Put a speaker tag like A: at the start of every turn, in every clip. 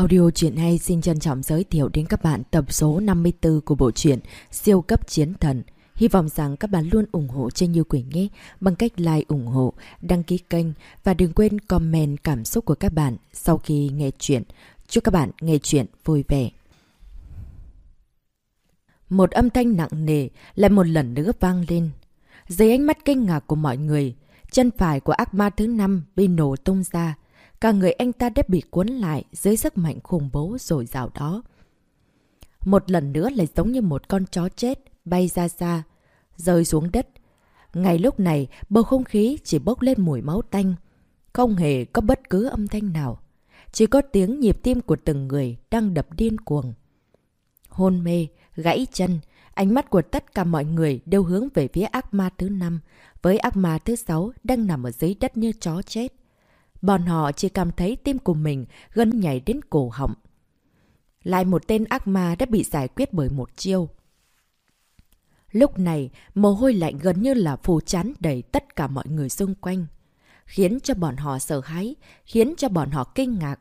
A: Audio truyện hay xin trân trọng giới thiệu đến các bạn tập số 54 của bộ truyện Siêu cấp chiến thần. Hy vọng rằng các bạn luôn ủng hộ trên Như Quỳnh nhé bằng cách like ủng hộ, đăng ký kênh và đừng quên comment cảm xúc của các bạn sau khi nghe chuyện. Chúc các bạn nghe chuyện vui vẻ. Một âm thanh nặng nề lại một lần nữa vang lên. Dưới ánh mắt kinh ngạc của mọi người, chân phải của ác ma thứ năm bị nổ tung ra. Cả người anh ta đã bị cuốn lại dưới sức mạnh khủng bố rồi rào đó. Một lần nữa lại giống như một con chó chết bay ra xa, rơi xuống đất. Ngay lúc này, bầu không khí chỉ bốc lên mùi máu tanh. Không hề có bất cứ âm thanh nào. Chỉ có tiếng nhịp tim của từng người đang đập điên cuồng. Hôn mê, gãy chân, ánh mắt của tất cả mọi người đều hướng về phía ác ma thứ năm, với ác ma thứ sáu đang nằm ở dưới đất như chó chết. Bọn họ chỉ cảm thấy tim của mình gần nhảy đến cổ họng. Lại một tên ác ma đã bị giải quyết bởi một chiêu. Lúc này, mồ hôi lạnh gần như là phù chán đầy tất cả mọi người xung quanh. Khiến cho bọn họ sợ hãi, khiến cho bọn họ kinh ngạc.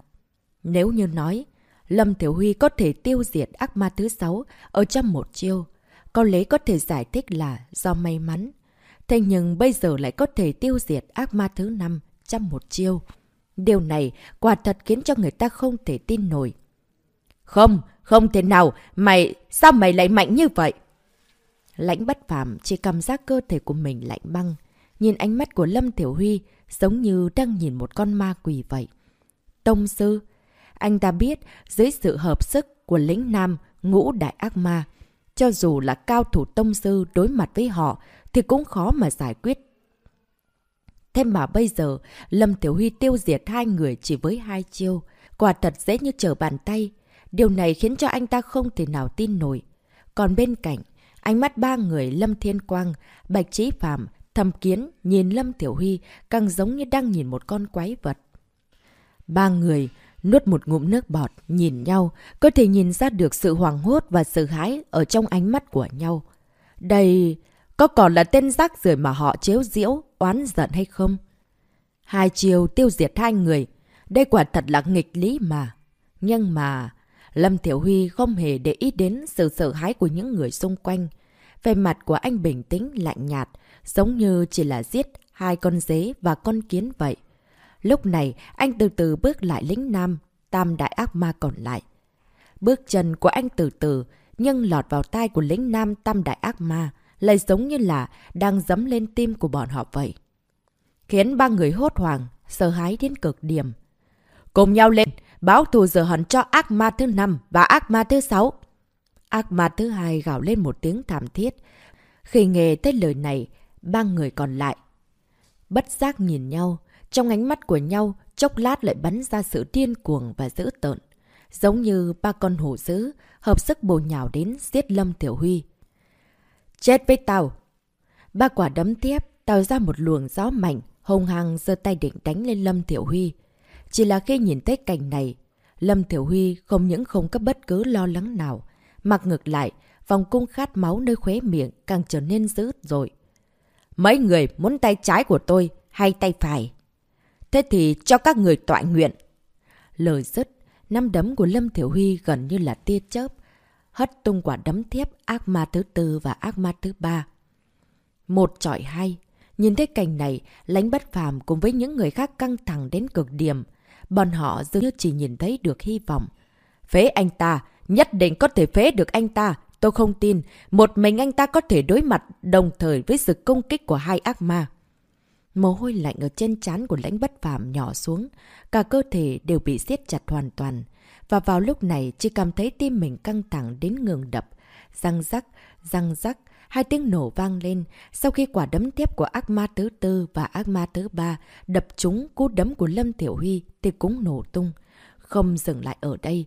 A: Nếu như nói, Lâm Thiểu Huy có thể tiêu diệt ác ma thứ sáu ở trong một chiêu, có lẽ có thể giải thích là do may mắn. Thế nhưng bây giờ lại có thể tiêu diệt ác ma thứ năm trong một chiêu. Điều này quả thật khiến cho người ta không thể tin nổi. Không, không thể nào, mày, sao mày lại mạnh như vậy? Lãnh bất phàm chỉ cảm giác cơ thể của mình lạnh băng. Nhìn ánh mắt của Lâm Tiểu Huy giống như đang nhìn một con ma quỷ vậy. Tông sư, anh ta biết dưới sự hợp sức của lĩnh nam ngũ đại ác ma, cho dù là cao thủ tông sư đối mặt với họ thì cũng khó mà giải quyết Thế mà bây giờ, Lâm Tiểu Huy tiêu diệt hai người chỉ với hai chiêu. Quả thật dễ như trở bàn tay. Điều này khiến cho anh ta không thể nào tin nổi. Còn bên cạnh, ánh mắt ba người Lâm Thiên Quang, Bạch Trí Phạm, Thầm Kiến nhìn Lâm Tiểu Huy càng giống như đang nhìn một con quái vật. Ba người nuốt một ngụm nước bọt, nhìn nhau, có thể nhìn ra được sự hoàng hốt và sợ hãi ở trong ánh mắt của nhau. Đây có còn là tên rác rưởi mà họ chế diễu, oán giận hay không? Hai chiều tiêu diệt hai người. Đây quả thật là nghịch lý mà. Nhưng mà... Lâm Thiểu Huy không hề để ý đến sự sợ hãi của những người xung quanh. Về mặt của anh bình tĩnh, lạnh nhạt, giống như chỉ là giết hai con dế và con kiến vậy. Lúc này, anh từ từ bước lại lính nam, tam đại ác ma còn lại. Bước chân của anh từ từ, nhưng lọt vào tai của lính nam tam đại ác ma, lại giống như là đang dấm lên tim của bọn họ vậy. Khiến ba người hốt hoảng, sợ hãi đến cực điểm. Cùng nhau lên, báo thù giờ hận cho ác ma thứ năm và ác ma thứ sáu. Ác ma thứ hai gào lên một tiếng thảm thiết. Khi nghe tới lời này, ba người còn lại. Bất giác nhìn nhau, trong ánh mắt của nhau, chốc lát lại bắn ra sự điên cuồng và dữ tợn. Giống như ba con hổ dữ, hợp sức bồ nhào đến giết Lâm Tiểu Huy. Chết với tao! Ba quả đấm tiếp, tạo ra một luồng gió mạnh, hùng hăng giơ tay định đánh lên Lâm Thiểu Huy. Chỉ là khi nhìn thấy cảnh này, Lâm Thiểu Huy không những không có bất cứ lo lắng nào, mặc ngược lại, vòng cung khát máu nơi khóe miệng càng trở nên dữ rồi. Mấy người muốn tay trái của tôi hay tay phải? Thế thì cho các người tọa nguyện. Lời dứt, năm đấm của Lâm Thiểu Huy gần như là tia chớp, hất tung quả đấm thiếp ác ma thứ tư và ác ma thứ ba. Một trọi hai. Nhìn thấy cảnh này, lánh bất phàm cùng với những người khác căng thẳng đến cực điểm. Bọn họ dường như chỉ nhìn thấy được hy vọng. Phế anh ta, nhất định có thể phế được anh ta. Tôi không tin, một mình anh ta có thể đối mặt đồng thời với sự công kích của hai ác ma. Mồ hôi lạnh ở trên trán của lãnh bất phàm nhỏ xuống, cả cơ thể đều bị siết chặt hoàn toàn. Và vào lúc này chỉ cảm thấy tim mình căng thẳng đến ngừng đập. Răng rắc, răng rắc, hai tiếng nổ vang lên sau khi quả đấm tiếp của ác ma thứ tư và ác ma thứ ba đập trúng cú đấm của Lâm Thiểu Huy thì cũng nổ tung. Không dừng lại ở đây.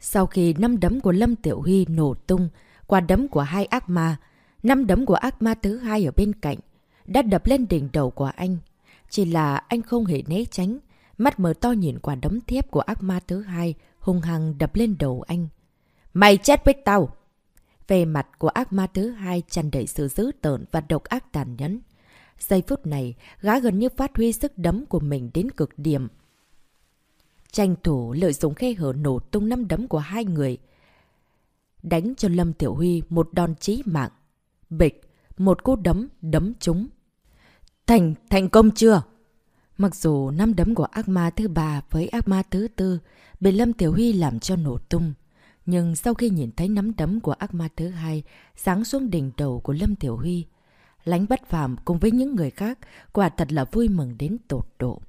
A: Sau khi năm đấm của Lâm Tiểu Huy nổ tung, quả đấm của hai ác ma, năm đấm của ác ma thứ hai ở bên cạnh, đã đập lên đỉnh đầu của anh. Chỉ là anh không hề né tránh, mắt mở to nhìn quả đấm thiếp của ác ma thứ hai, hung hăng đập lên đầu anh. Mày chết với tao! Về mặt của ác ma thứ hai tràn đầy sự dữ tợn và độc ác tàn nhẫn. Giây phút này, gã gần như phát huy sức đấm của mình đến cực điểm. Tranh thủ lợi dụng khe hở nổ tung năm đấm của hai người. Đánh cho Lâm Tiểu Huy một đòn chí mạng. Bịch, một cú đấm, đấm trúng. Thành, thành công chưa? Mặc dù năm đấm của ác ma thứ ba với ác ma thứ tư bị Lâm Tiểu Huy làm cho nổ tung. Nhưng sau khi nhìn thấy nắm đấm của ác ma thứ hai sáng xuống đỉnh đầu của Lâm Tiểu Huy, lánh bất phàm cùng với những người khác quả thật là vui mừng đến tột độ.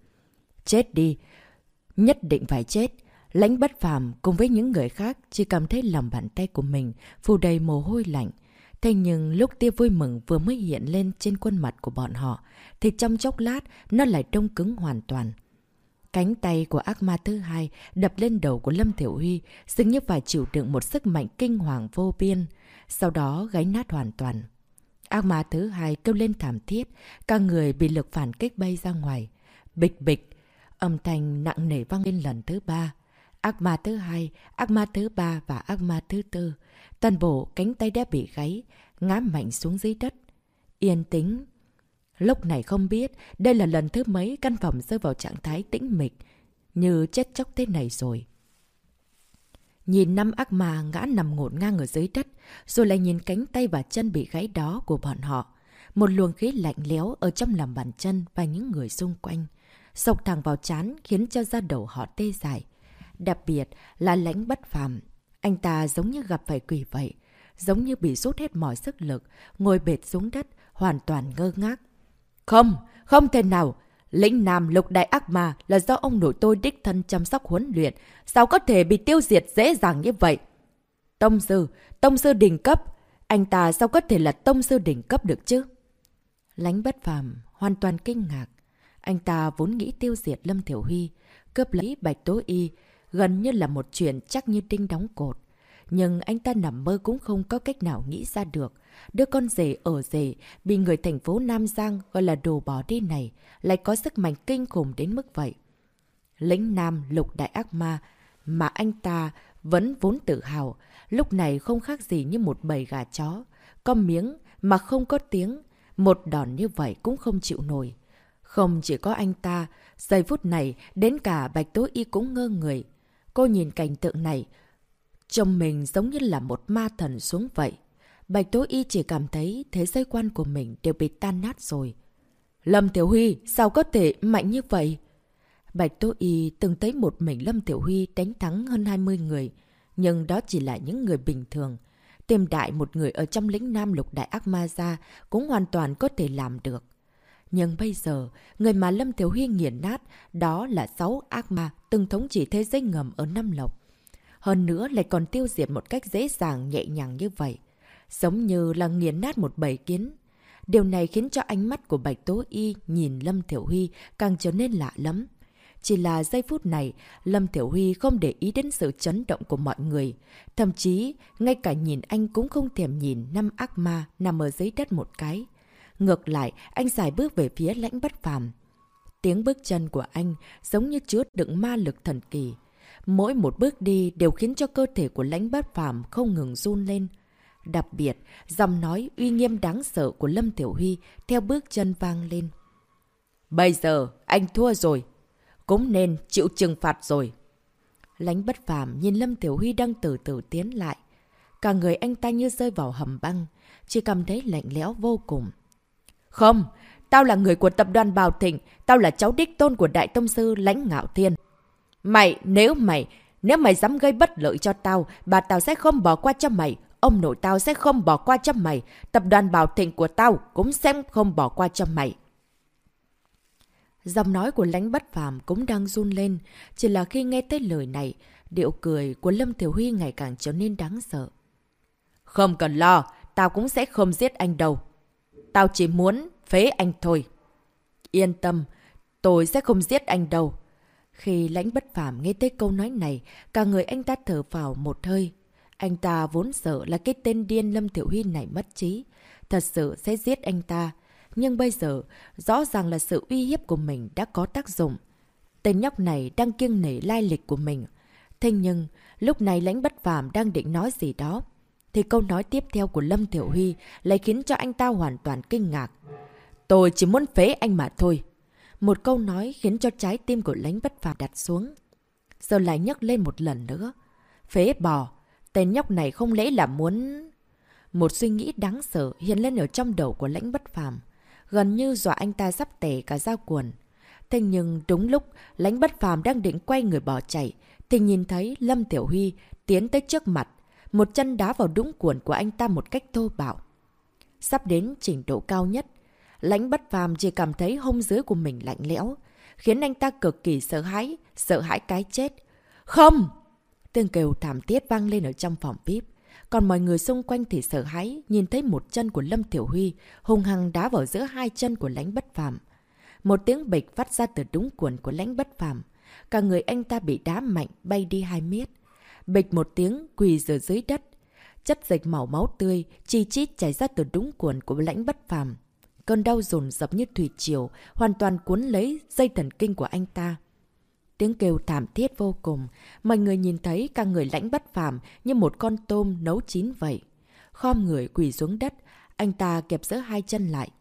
A: Chết đi! Nhất định phải chết! Lãnh bất phàm cùng với những người khác chỉ cảm thấy lòng bàn tay của mình phù đầy mồ hôi lạnh. Thế nhưng lúc tia vui mừng vừa mới hiện lên trên khuôn mặt của bọn họ, thì trong chốc lát nó lại đông cứng hoàn toàn. Cánh tay của ác ma thứ hai đập lên đầu của Lâm Thiểu Huy, dường như phải chịu đựng một sức mạnh kinh hoàng vô biên, sau đó gáy nát hoàn toàn. Ác ma thứ hai kêu lên thảm thiết, cả người bị lực phản kích bay ra ngoài. Bịch bịch, âm thanh nặng nề vang lên lần thứ ba. Ác ma thứ hai, ác ma thứ ba và ác ma thứ tư. Toàn bộ cánh tay đã bị gáy, ngã mạnh xuống dưới đất. Yên tĩnh. Lúc này không biết đây là lần thứ mấy căn phòng rơi vào trạng thái tĩnh mịch, như chết chóc thế này rồi. Nhìn năm ác ma ngã nằm ngổn ngang ở dưới đất, rồi lại nhìn cánh tay và chân bị gãy đó của bọn họ. Một luồng khí lạnh léo ở trong lòng bàn chân và những người xung quanh. Sọc thẳng vào chán khiến cho da đầu họ tê dại. Đặc biệt là lãnh bất phàm. Anh ta giống như gặp phải quỷ vậy. Giống như bị rút hết mọi sức lực, ngồi bệt xuống đất, hoàn toàn ngơ ngác. Không, không thể nào! Lĩnh Nam lục đại ác mà là do ông nội tôi đích thân chăm sóc huấn luyện. Sao có thể bị tiêu diệt dễ dàng như vậy? Tông sư, tông sư đỉnh cấp. Anh ta sao có thể là tông sư đỉnh cấp được chứ? Lánh bất phàm, hoàn toàn kinh ngạc. Anh ta vốn nghĩ tiêu diệt Lâm Thiểu Huy, cướp lấy Bạch Tố Y, gần như là một chuyện chắc như đinh đóng cột. Nhưng anh ta nằm mơ cũng không có cách nào nghĩ ra được. Đứa con rể ở rể, bị người thành phố Nam Giang gọi là đồ bỏ đi này, lại có sức mạnh kinh khủng đến mức vậy. Lĩnh Nam lục đại ác ma, mà anh ta vẫn vốn tự hào, lúc này không khác gì như một bầy gà chó. Có miếng mà không có tiếng, một đòn như vậy cũng không chịu nổi. Không chỉ có anh ta, giây phút này đến cả Bạch Tố Y cũng ngơ người. Cô nhìn cảnh tượng này, trông mình giống như là một ma thần xuống vậy. Bạch Tố Y chỉ cảm thấy thế giới quan của mình đều bị tan nát rồi. Lâm Tiểu Huy, sao có thể mạnh như vậy? Bạch Tố Y từng thấy một mình Lâm Tiểu Huy đánh thắng hơn 20 người, nhưng đó chỉ là những người bình thường. tiềm đại một người ở trong lĩnh Nam lục đại ác ma ra cũng hoàn toàn có thể làm được. Nhưng bây giờ, người mà Lâm thiếu Huy nghiền nát, đó là sáu ác ma từng thống trị thế giới ngầm ở Nam Lộc. Hơn nữa lại còn tiêu diệt một cách dễ dàng nhẹ nhàng như vậy. Giống như là nghiền nát một bầy kiến. Điều này khiến cho ánh mắt của Bạch Tố Y nhìn Lâm Thiểu Huy càng trở nên lạ lắm. Chỉ là giây phút này, Lâm Thiểu Huy không để ý đến sự chấn động của mọi người. Thậm chí, ngay cả nhìn anh cũng không thèm nhìn năm ác ma nằm ở dưới đất một cái. Ngược lại, anh dài bước về phía lãnh bất phàm. Tiếng bước chân của anh giống như chứa đựng ma lực thần kỳ. Mỗi một bước đi đều khiến cho cơ thể của lãnh bất phàm không ngừng run lên. Đặc biệt, dòng nói uy nghiêm đáng sợ của Lâm Tiểu Huy theo bước chân vang lên. Bây giờ, anh thua rồi. Cũng nên chịu trừng phạt rồi. Lánh bất phàm nhìn Lâm Tiểu Huy đang từ từ tiến lại. Cả người anh ta như rơi vào hầm băng, chỉ cảm thấy lạnh lẽo vô cùng. Không, tao là người của tập đoàn Bào Thịnh, tao là cháu đích tôn của Đại Tông Sư Lãnh Ngạo Thiên. Mày, nếu mày, nếu mày dám gây bất lợi cho tao, bà tao sẽ không bỏ qua cho mày. Ông nội tao sẽ không bỏ qua cho mày. Tập đoàn Bảo Thịnh của tao cũng sẽ không bỏ qua cho mày. Giọng nói của lãnh bất phàm cũng đang run lên. Chỉ là khi nghe tới lời này, điệu cười của Lâm Thiểu Huy ngày càng trở nên đáng sợ. Không cần lo, tao cũng sẽ không giết anh đâu. Tao chỉ muốn phế anh thôi. Yên tâm, tôi sẽ không giết anh đâu. Khi lãnh bất phàm nghe tới câu nói này, cả người anh ta thở vào một hơi. Anh ta vốn sợ là cái tên điên Lâm Tiểu Huy này mất trí. Thật sự sẽ giết anh ta. Nhưng bây giờ, rõ ràng là sự uy hiếp của mình đã có tác dụng. Tên nhóc này đang kiêng nể lai lịch của mình. Thế nhưng, lúc này lãnh bất phàm đang định nói gì đó. Thì câu nói tiếp theo của Lâm Tiểu Huy lại khiến cho anh ta hoàn toàn kinh ngạc. Tôi chỉ muốn phế anh mà thôi. Một câu nói khiến cho trái tim của lãnh bất phàm đặt xuống. giờ lại nhấc lên một lần nữa. Phế bò, tên nhóc này không lẽ là muốn... Một suy nghĩ đáng sợ hiện lên ở trong đầu của lãnh bất phàm, gần như dọa anh ta sắp tể cả dao quần. Thế nhưng đúng lúc lãnh bất phàm đang định quay người bỏ chạy, thì nhìn thấy Lâm Tiểu Huy tiến tới trước mặt, một chân đá vào đúng cuộn của anh ta một cách thô bạo. Sắp đến trình độ cao nhất, lãnh bất phàm chỉ cảm thấy hông dưới của mình lạnh lẽo, khiến anh ta cực kỳ sợ hãi, sợ hãi cái chết. Không! Tiếng kêu thảm thiết vang lên ở trong phòng VIP. Còn mọi người xung quanh thì sợ hãi, nhìn thấy một chân của Lâm Tiểu Huy hung hăng đá vào giữa hai chân của lãnh bất phàm. Một tiếng bịch phát ra từ đúng cuộn của lãnh bất phàm. Cả người anh ta bị đá mạnh bay đi hai mét. Bịch một tiếng quỳ rửa dưới đất. Chất dịch màu máu tươi, chi chít chảy ra từ đúng cuộn của lãnh bất phàm. Cơn đau dồn dập như thủy triều, hoàn toàn cuốn lấy dây thần kinh của anh ta. Tiếng kêu thảm thiết vô cùng, mọi người nhìn thấy cả người lãnh bất phàm như một con tôm nấu chín vậy. Khom người quỳ xuống đất, anh ta kẹp giữa hai chân lại.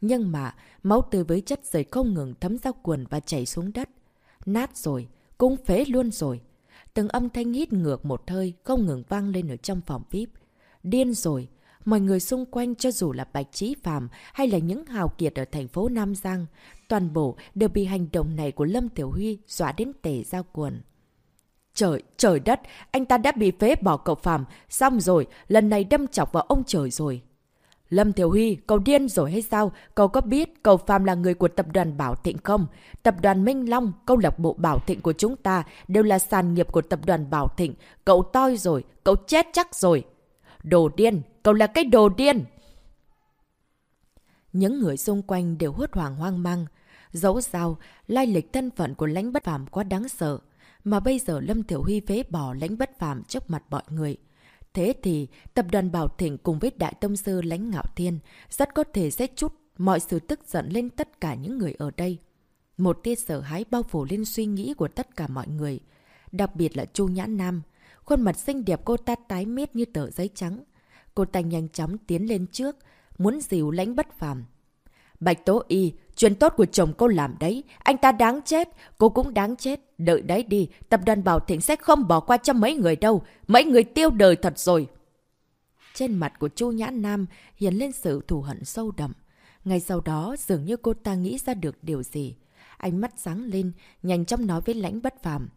A: Nhưng mà, máu tươi với chất rời không ngừng thấm ra quần và chảy xuống đất. Nát rồi, cũng phế luôn rồi. Từng âm thanh hít ngược một hơi không ngừng vang lên ở trong phòng VIP. Điên rồi, mọi người xung quanh cho dù là Bạch Trí Phạm hay là những hào kiệt ở thành phố Nam Giang, toàn bộ đều bị hành động này của Lâm Tiểu Huy dọa đến tể giao quần. Trời, trời đất, anh ta đã bị phế bỏ cậu Phạm, xong rồi, lần này đâm chọc vào ông trời rồi. Lâm Thiểu Huy, cậu điên rồi hay sao? Cậu có biết cậu Phạm là người của tập đoàn Bảo Thịnh không? Tập đoàn Minh Long, câu lạc bộ Bảo Thịnh của chúng ta đều là sàn nghiệp của tập đoàn Bảo Thịnh. Cậu toi rồi, cậu chết chắc rồi. Đồ điên, cậu là cái đồ điên! Những người xung quanh đều hốt hoảng hoang mang. Dẫu sao, lai lịch thân phận của lãnh bất phàm quá đáng sợ. Mà bây giờ Lâm Thiểu Huy phế bỏ lãnh bất phàm trước mặt mọi người. Thế thì, tập đoàn Bảo Thịnh cùng với Đại Tông Sư lánh ngạo thiên rất có thể sẽ chút mọi sự tức giận lên tất cả những người ở đây. Một tia sợ hãi bao phủ lên suy nghĩ của tất cả mọi người. Đặc biệt là Chu Nhã Nam. Khuôn mặt xinh đẹp cô ta tái mét như tờ giấy trắng. Cô ta nhanh chóng tiến lên trước, muốn dìu lãnh bất phàm. Bạch Tố Y, chuyện tốt của chồng cô làm đấy. Anh ta đáng chết, cô cũng đáng chết. Đợi đấy đi, tập đoàn Bảo Thịnh sẽ không bỏ qua cho mấy người đâu. Mấy người tiêu đời thật rồi. Trên mặt của Chu Nhã Nam hiện lên sự thù hận sâu đậm. Ngay sau đó, dường như cô ta nghĩ ra được điều gì. Ánh mắt sáng lên, nhanh chóng nói với lãnh bất phàm.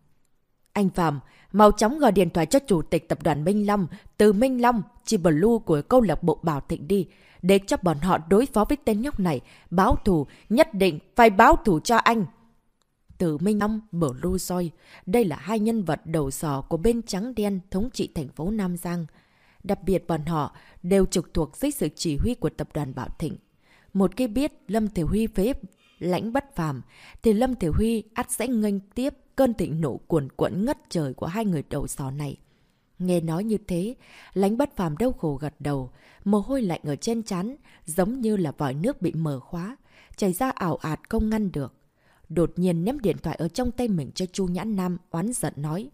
A: Anh Phạm, mau chóng gọi điện thoại cho chủ tịch tập đoàn Minh Long, từ Minh Long, chi blue của câu lạc bộ Bảo Thịnh đi để cho bọn họ đối phó với tên nhóc này. Báo thù, nhất định phải báo thù cho anh. Từ Minh Long, Bờ Lu Soi, đây là hai nhân vật đầu sò của bên trắng đen thống trị thành phố Nam Giang. Đặc biệt bọn họ đều trực thuộc dưới sự chỉ huy của tập đoàn Bảo Thịnh. Một khi biết Lâm Thiểu Huy phế lãnh bất phàm, thì Lâm Thiểu Huy ắt sẽ nghênh tiếp cơn thịnh nộ cuồn cuộn ngất trời của hai người đầu sò này. Nghe nói như thế, lánh bất phàm đau khổ gật đầu, mồ hôi lạnh ở trên chán, giống như là vòi nước bị mở khóa, chảy ra ảo ạt không ngăn được. Đột nhiên ném điện thoại ở trong tay mình cho Chu Nhãn Nam, oán giận nói.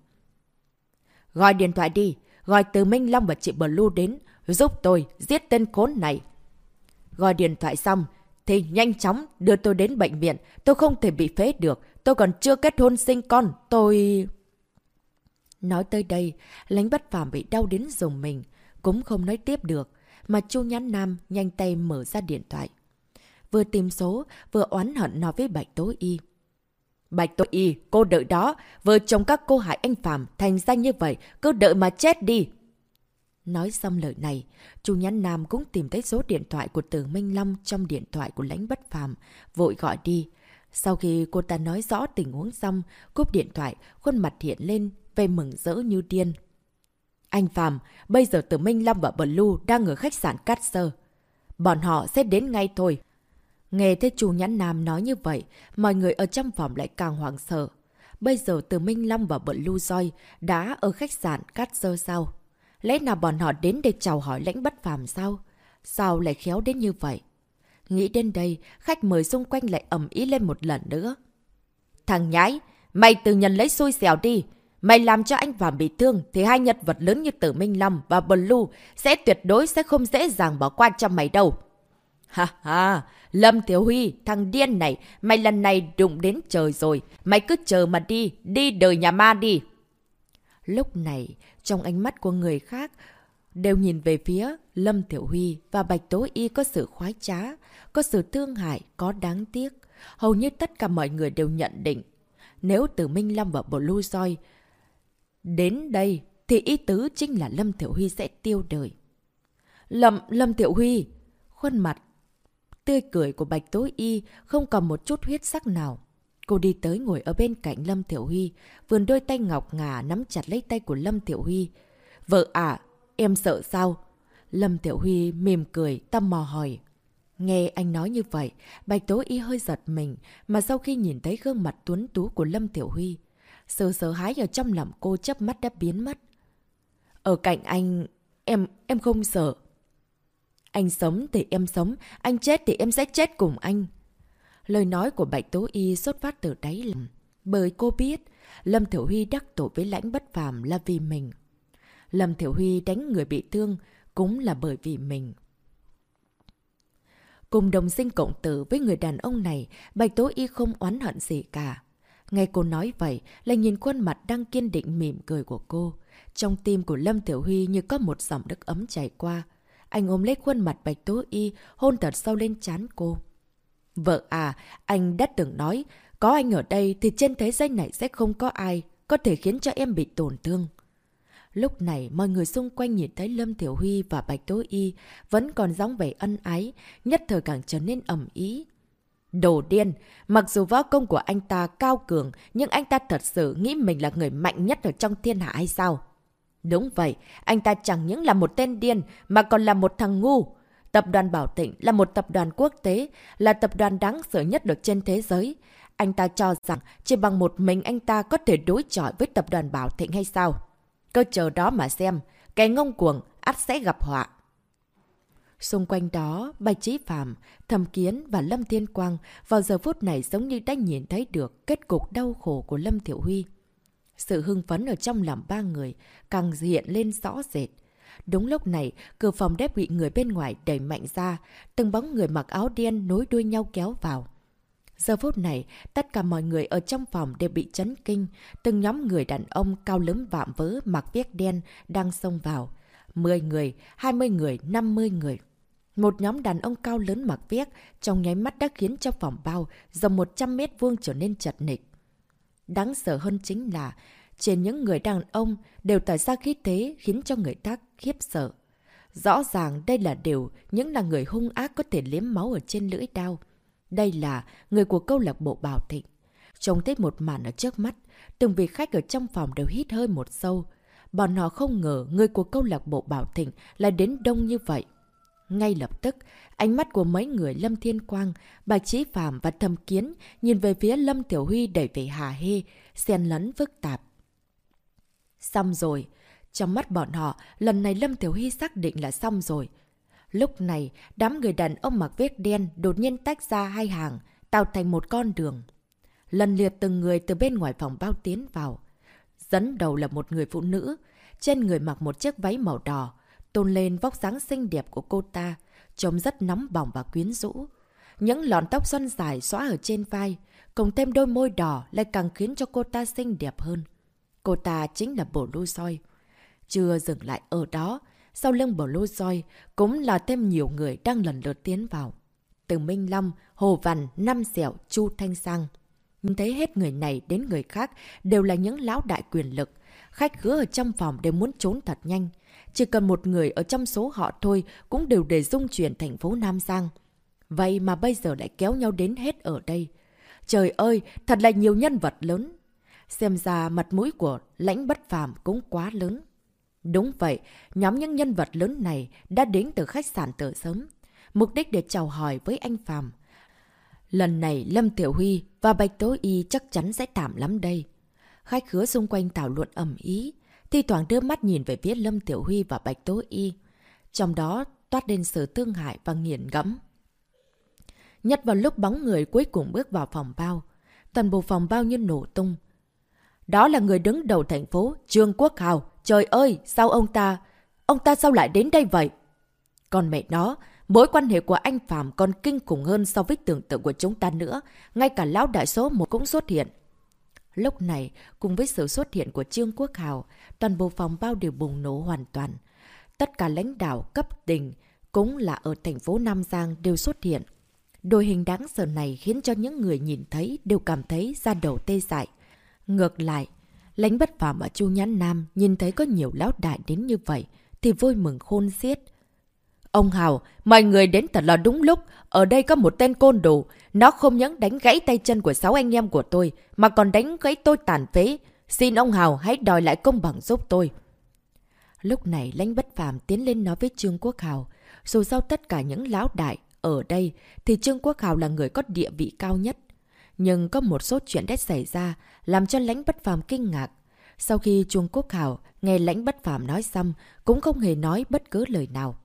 A: Gọi điện thoại đi, gọi từ Minh Long và chị Blue đến, giúp tôi giết tên khốn này. Gọi điện thoại xong, thì nhanh chóng đưa tôi đến bệnh viện, tôi không thể bị phế được, tôi còn chưa kết hôn sinh con, tôi... Nói tới đây, lãnh bất phàm bị đau đến dùng mình, cũng không nói tiếp được, mà Chu Nhãn Nam nhanh tay mở ra điện thoại. Vừa tìm số, vừa oán hận nói với Bạch Tố Y. Bạch Tố Y, cô đợi đó, vợ chồng các cô hại anh Phàm thành ra như vậy, cứ đợi mà chết đi. Nói xong lời này, Chu Nhãn Nam cũng tìm thấy số điện thoại của Từ Minh Long trong điện thoại của lãnh bất phàm, vội gọi đi. Sau khi cô ta nói rõ tình huống xong, cúp điện thoại, khuôn mặt hiện lên về mừng rỡ như điên. Anh Phạm, bây giờ từ Minh Long và Blue đang ở khách sạn Cát Sơ. Bọn họ sẽ đến ngay thôi. Nghe thấy chú Nhãn Nam nói như vậy, mọi người ở trong phòng lại càng hoảng sợ. Bây giờ từ Minh Long và Blue Joy đã ở khách sạn Cát Sơ sao? Lẽ nào bọn họ đến để chào hỏi lãnh bất phàm sao? Sao lại khéo đến như vậy? Nghĩ đến đây, khách mời xung quanh lại ẩm ý lên một lần nữa. Thằng nhái, mày từ nhận lấy xui xẻo đi. Mày làm cho anh Phạm bị thương thì hai nhân vật lớn như Tử Minh Long và Blue sẽ tuyệt đối sẽ không dễ dàng bỏ qua cho mày đâu. Ha ha, Lâm Tiểu Huy, thằng điên này, mày lần này đụng đến trời rồi. Mày cứ chờ mà đi, đi đời nhà ma đi. Lúc này, trong ánh mắt của người khác, đều nhìn về phía Lâm Tiểu Huy và Bạch Tố Y có sự khoái trá, có sự thương hại, có đáng tiếc. Hầu như tất cả mọi người đều nhận định, nếu tử Minh Long và Blue Joy đến đây, thì ý tứ chính là Lâm Tiểu Huy sẽ tiêu đời. Lâm, Lâm Tiểu Huy! Khuôn mặt tươi cười của Bạch Tố Y không còn một chút huyết sắc nào. Cô đi tới ngồi ở bên cạnh Lâm Tiểu Huy, vườn đôi tay ngọc ngà nắm chặt lấy tay của Lâm Tiểu Huy. Vợ à, em sợ sao? Lâm Tiểu Huy mềm cười, tâm mò hỏi. Nghe anh nói như vậy, Bạch Tố Y hơi giật mình, mà sau khi nhìn thấy gương mặt tuấn tú của Lâm Tiểu Huy, sự sợ hãi ở trong lòng cô chấp mắt đã biến mất. Ở cạnh anh, em, em không sợ. Anh sống thì em sống, anh chết thì em sẽ chết cùng anh. Lời nói của Bạch Tố Y xuất phát từ đáy lòng. Bởi cô biết, Lâm Thiểu Huy đắc tội với lãnh bất phàm là vì mình. Lâm Thiểu Huy đánh người bị thương cũng là bởi vì mình. Cùng đồng sinh cộng tử với người đàn ông này, Bạch Tố Y không oán hận gì cả. Nghe cô nói vậy, lại nhìn khuôn mặt đang kiên định mỉm cười của cô. Trong tim của Lâm Tiểu Huy như có một dòng đức ấm chảy qua. Anh ôm lấy khuôn mặt Bạch Tố Y, hôn thật sâu lên chán cô. Vợ à, anh đã từng nói, có anh ở đây thì trên thế giới này sẽ không có ai có thể khiến cho em bị tổn thương. Lúc này, mọi người xung quanh nhìn thấy Lâm Thiểu Huy và Bạch Tố Y vẫn còn gióng vẻ ân ái, nhất thời càng trở nên ẩm ý. Đồ điên! Mặc dù võ công của anh ta cao cường, nhưng anh ta thật sự nghĩ mình là người mạnh nhất ở trong thiên hạ hay sao? Đúng vậy, anh ta chẳng những là một tên điên, mà còn là một thằng ngu. Tập đoàn Bảo Thịnh là một tập đoàn quốc tế, là tập đoàn đáng sợ nhất được trên thế giới. Anh ta cho rằng chỉ bằng một mình anh ta có thể đối chọi với tập đoàn Bảo Thịnh hay sao? Cơ chờ đó mà xem, cái ngông cuồng ắt sẽ gặp họa. Xung quanh đó, Bạch Trí Phạm, Thầm Kiến và Lâm Thiên Quang vào giờ phút này giống như đã nhìn thấy được kết cục đau khổ của Lâm Thiểu Huy. Sự hưng phấn ở trong lòng ba người càng hiện lên rõ rệt. Đúng lúc này, cửa phòng đếp bị người bên ngoài đẩy mạnh ra, từng bóng người mặc áo đen nối đuôi nhau kéo vào. Giờ phút này, tất cả mọi người ở trong phòng đều bị chấn kinh, từng nhóm người đàn ông cao lớn vạm vỡ mặc viết đen đang xông vào. 10 người, 20 người, 50 người. Một nhóm đàn ông cao lớn mặc viết trong nháy mắt đã khiến cho phòng bao rộng 100 mét vuông trở nên chật nịch. Đáng sợ hơn chính là trên những người đàn ông đều tỏa ra khí thế khiến cho người ta khiếp sợ. Rõ ràng đây là điều những là người hung ác có thể liếm máu ở trên lưỡi đao. Đây là người của câu lạc bộ Bảo Thịnh. Trông thấy một màn ở trước mắt, từng vị khách ở trong phòng đều hít hơi một sâu. Bọn họ không ngờ người của câu lạc bộ Bảo Thịnh lại đến đông như vậy. Ngay lập tức, ánh mắt của mấy người Lâm Thiên Quang, Bạch Chí Phạm và Thầm Kiến nhìn về phía Lâm Tiểu Huy đẩy về Hà Hê, xen lẫn phức tạp. Xong rồi. Trong mắt bọn họ, lần này Lâm Tiểu Huy xác định là xong rồi. Lúc này, đám người đàn ông mặc vết đen đột nhiên tách ra hai hàng, tạo thành một con đường. Lần liệt từng người từ bên ngoài phòng bao tiến vào. Dẫn đầu là một người phụ nữ, trên người mặc một chiếc váy màu đỏ, tôn lên vóc dáng xinh đẹp của cô ta, trông rất nóng bỏng và quyến rũ. Những lọn tóc xoăn dài xóa ở trên vai, cùng thêm đôi môi đỏ lại càng khiến cho cô ta xinh đẹp hơn. Cô ta chính là bổ lưu soi. Chưa dừng lại ở đó, sau lưng bổ lưu soi cũng là thêm nhiều người đang lần lượt tiến vào. Từ Minh Long, Hồ Văn, Năm Dẻo, Chu Thanh Sang. Nhìn thấy hết người này đến người khác đều là những lão đại quyền lực. Khách khứa ở trong phòng đều muốn trốn thật nhanh. Chỉ cần một người ở trong số họ thôi cũng đều để dung chuyển thành phố Nam Giang. Vậy mà bây giờ lại kéo nhau đến hết ở đây. Trời ơi, thật là nhiều nhân vật lớn. Xem ra mặt mũi của lãnh bất phàm cũng quá lớn. Đúng vậy, nhóm những nhân vật lớn này đã đến từ khách sạn từ sớm. Mục đích để chào hỏi với anh Phàm. Lần này Lâm Tiểu Huy và Bạch Tố Y chắc chắn sẽ thảm lắm đây. Khách khứa xung quanh thảo luận ẩm ý, thi thoảng đưa mắt nhìn về phía Lâm Tiểu Huy và Bạch Tố Y. Trong đó toát lên sự thương hại và nghiền ngẫm. Nhất vào lúc bóng người cuối cùng bước vào phòng bao, toàn bộ phòng bao như nổ tung. Đó là người đứng đầu thành phố, Trương Quốc Hào. Trời ơi, sao ông ta... Ông ta sao lại đến đây vậy? Còn mẹ nó, Mối quan hệ của anh Phạm còn kinh khủng hơn so với tưởng tượng của chúng ta nữa. Ngay cả lão đại số một cũng xuất hiện. Lúc này, cùng với sự xuất hiện của Trương Quốc Hào, toàn bộ phòng bao đều bùng nổ hoàn toàn. Tất cả lãnh đạo cấp tỉnh, cũng là ở thành phố Nam Giang đều xuất hiện. đội hình đáng sợ này khiến cho những người nhìn thấy đều cảm thấy da đầu tê dại. Ngược lại, lãnh bất phạm ở Chu Nhãn Nam nhìn thấy có nhiều lão đại đến như vậy thì vui mừng khôn xiết. Ông Hào, mọi người đến thật là đúng lúc. Ở đây có một tên côn đồ. Nó không những đánh gãy tay chân của sáu anh em của tôi, mà còn đánh gãy tôi tàn phế. Xin ông Hào hãy đòi lại công bằng giúp tôi. Lúc này lãnh bất phàm tiến lên nói với Trương Quốc Hào. Dù sau tất cả những lão đại ở đây, thì Trương Quốc Hào là người có địa vị cao nhất. Nhưng có một số chuyện đã xảy ra, làm cho lãnh bất phàm kinh ngạc. Sau khi Trương Quốc Hào nghe lãnh bất phàm nói xong, cũng không hề nói bất cứ lời nào.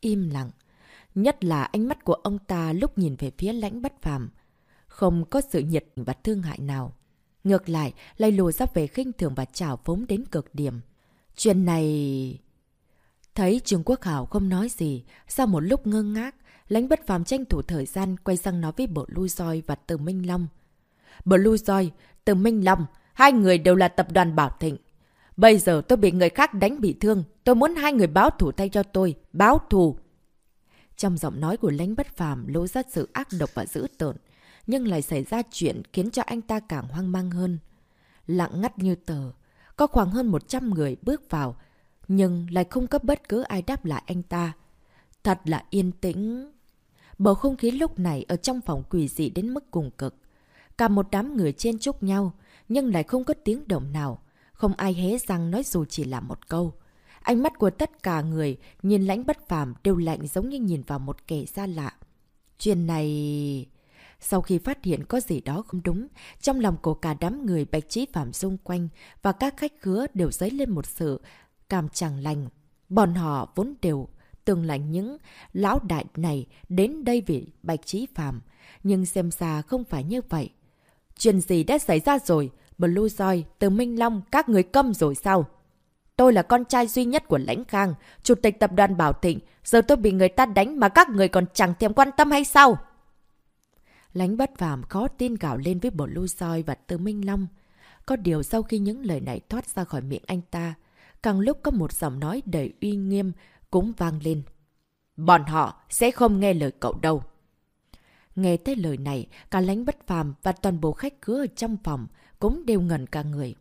A: Im lặng. Nhất là ánh mắt của ông ta lúc nhìn về phía lãnh bất phàm. Không có sự nhiệt và thương hại nào. Ngược lại, lây lùa ra về khinh thường và trào phóng đến cực điểm. Chuyện này... Thấy Trương Quốc Hảo không nói gì, sau một lúc ngơ ngác, lãnh bất phàm tranh thủ thời gian quay sang nói với bộ lui roi và từ Minh Long. Bộ lui roi, từ Minh Long, hai người đều là tập đoàn Bảo Thịnh. Bây giờ tôi bị người khác đánh bị thương, tôi muốn hai người báo thủ thay cho tôi, báo thù. Trong giọng nói của lãnh bất phàm lỗ ra sự ác độc và dữ tợn, nhưng lại xảy ra chuyện khiến cho anh ta càng hoang mang hơn. Lặng ngắt như tờ, có khoảng hơn 100 người bước vào, nhưng lại không có bất cứ ai đáp lại anh ta. Thật là yên tĩnh. Bầu không khí lúc này ở trong phòng quỷ dị đến mức cùng cực. Cả một đám người chen chúc nhau, nhưng lại không có tiếng động nào. Không ai hé răng nói dù chỉ là một câu. Ánh mắt của tất cả người nhìn lãnh bất phàm đều lạnh giống như nhìn vào một kẻ xa lạ. Chuyện này... Sau khi phát hiện có gì đó không đúng, trong lòng của cả đám người bạch trí phạm xung quanh và các khách khứa đều dấy lên một sự cảm chẳng lành. Bọn họ vốn đều từng là những lão đại này đến đây vì bạch trí phạm. Nhưng xem ra không phải như vậy. Chuyện gì đã xảy ra rồi? Blue Joy, từ Minh Long, các người câm rồi sao? Tôi là con trai duy nhất của Lãnh Khang, chủ tịch tập đoàn Bảo Thịnh. Giờ tôi bị người ta đánh mà các người còn chẳng thèm quan tâm hay sao? Lãnh bất phàm khó tin gạo lên với Blue lưu soi và từ Minh Long. Có điều sau khi những lời này thoát ra khỏi miệng anh ta, càng lúc có một giọng nói đầy uy nghiêm cũng vang lên. Bọn họ sẽ không nghe lời cậu đâu. Nghe tới lời này, cả lánh bất phàm và toàn bộ khách khứa ở trong phòng cũng đều ngẩn cả người.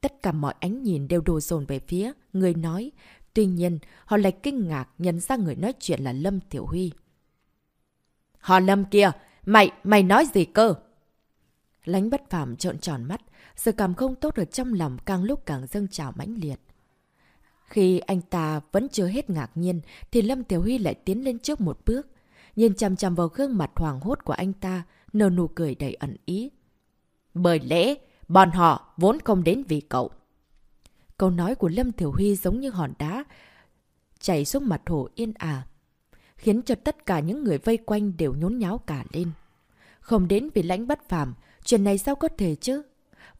A: Tất cả mọi ánh nhìn đều đổ dồn về phía người nói. Tuy nhiên, họ lại kinh ngạc nhận ra người nói chuyện là Lâm Tiểu Huy. Họ Lâm kia, Mày, mày nói gì cơ? Lánh bất phạm trộn tròn mắt, sự cảm không tốt ở trong lòng càng lúc càng dâng trào mãnh liệt. Khi anh ta vẫn chưa hết ngạc nhiên, thì Lâm Tiểu Huy lại tiến lên trước một bước. Nhìn chằm chằm vào gương mặt hoàng hốt của anh ta, nở nụ cười đầy ẩn ý. Bởi lẽ, bọn họ vốn không đến vì cậu. Câu nói của Lâm Tiểu Huy giống như hòn đá, chảy xuống mặt hồ yên ả, khiến cho tất cả những người vây quanh đều nhốn nháo cả lên. Không đến vì lãnh bất phàm, chuyện này sao có thể chứ?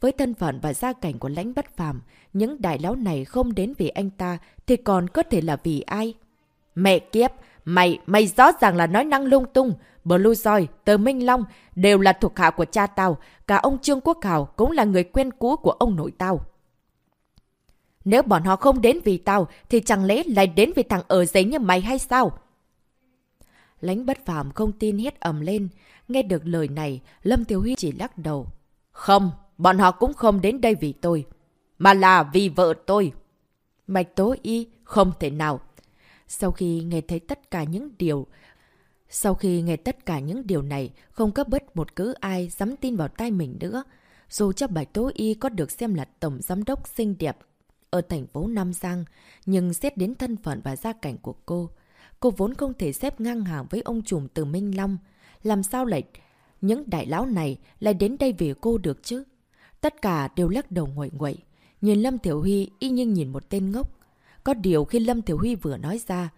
A: Với thân phận và gia cảnh của lãnh bất phàm, những đại lão này không đến vì anh ta thì còn có thể là vì ai? Mẹ kiếp! Mày, mày rõ ràng là nói năng lung tung. Blue Joy, Tờ Minh Long đều là thuộc hạ của cha tao. Cả ông Trương Quốc Hào cũng là người quen cũ của ông nội tao. Nếu bọn họ không đến vì tao, thì chẳng lẽ lại đến vì thằng ở giấy như mày hay sao? Lánh bất phàm không tin hét ầm lên. Nghe được lời này, Lâm Tiểu Huy chỉ lắc đầu. Không, bọn họ cũng không đến đây vì tôi. Mà là vì vợ tôi. Mạch Tố Y không thể nào. Sau khi nghe thấy tất cả những điều... Sau khi nghe tất cả những điều này, không có bất một cứ ai dám tin vào tay mình nữa. Dù cho Bạch Tố Y có được xem là tổng giám đốc xinh đẹp ở thành phố Nam Giang, nhưng xét đến thân phận và gia cảnh của cô, Cô vốn không thể xếp ngang hàng với ông trùm từ Minh Long. Làm sao lại những đại lão này lại đến đây vì cô được chứ? Tất cả đều lắc đầu nguội nguội, Nhìn Lâm Tiểu Huy y như nhìn một tên ngốc. Có điều khi Lâm Tiểu Huy vừa nói ra,